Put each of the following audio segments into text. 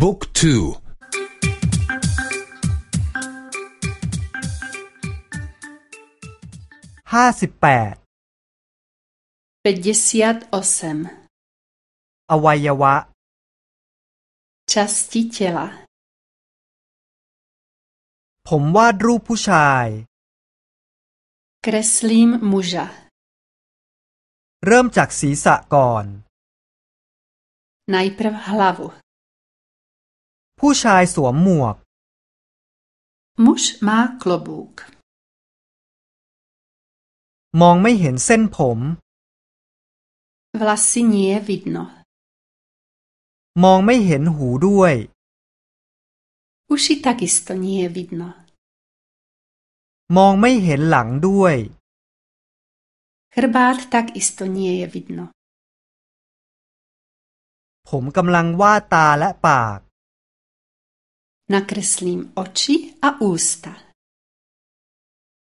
บุ๊กทูห้าสิบแปดอวัยวะ části těla ผมวาดรูปผู้ชาย kreslím muža เริ่มจากศีรษะก่อน najprv hlavu ผู้ชายสวมหมวก muž má klobouk มองไม่เห็นเส้นผม vlasy nie je vidno มองไม่เห็นหูด้วย uši takisto nie je vidno มองไม่เห็นหลังด้วย Chrbát takisto nie je vidno. ผมกำลังวาดตาและปาก Nakreslím oči a ústa.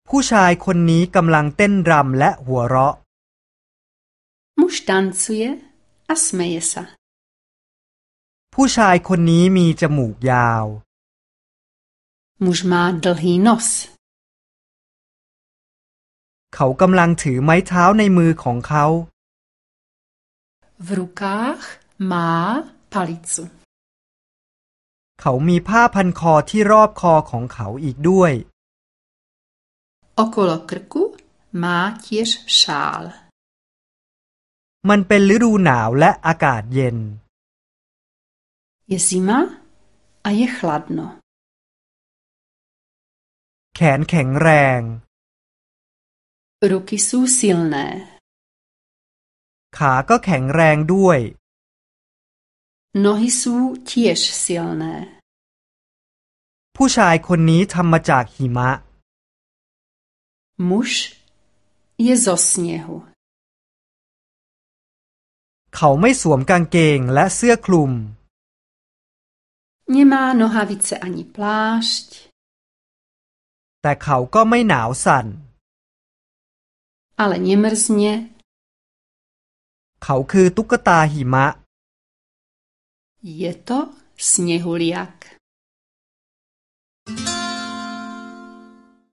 ผู้ชายคนนี้กำลังเต้นรำและหัวเราะ Muž tancuje a smeje sa. ผู้ชายคนนี้มีจมูกยาว Muž má dlhý nos. เขากำลังถือไม้เท้าในมือของเขา V rukách má palicu. เขามีผ้าพันคอที่รอบคอของเขาอีกด้วย Okolo krku má tiež šál. มันเป็นฤดูหนาวและอากาศเย็น Je zima a je chladno. แขนแข็งแรง Ruky jsou silné. ขาก็แข็งแรงด้วย Nohy jsou tiež silné. ผู้ชายคนนี้ทำมาจากหิมะ Muž je zo sněhu. เขาไม่สวมกางเกงและเสื้อคลุม Nemá nohavice ani plášť. แต่เขาก็ไม่หนาวสั่น ale nemrzne. เขาคือตุ๊กตาหิมะ Je to sněhuliak.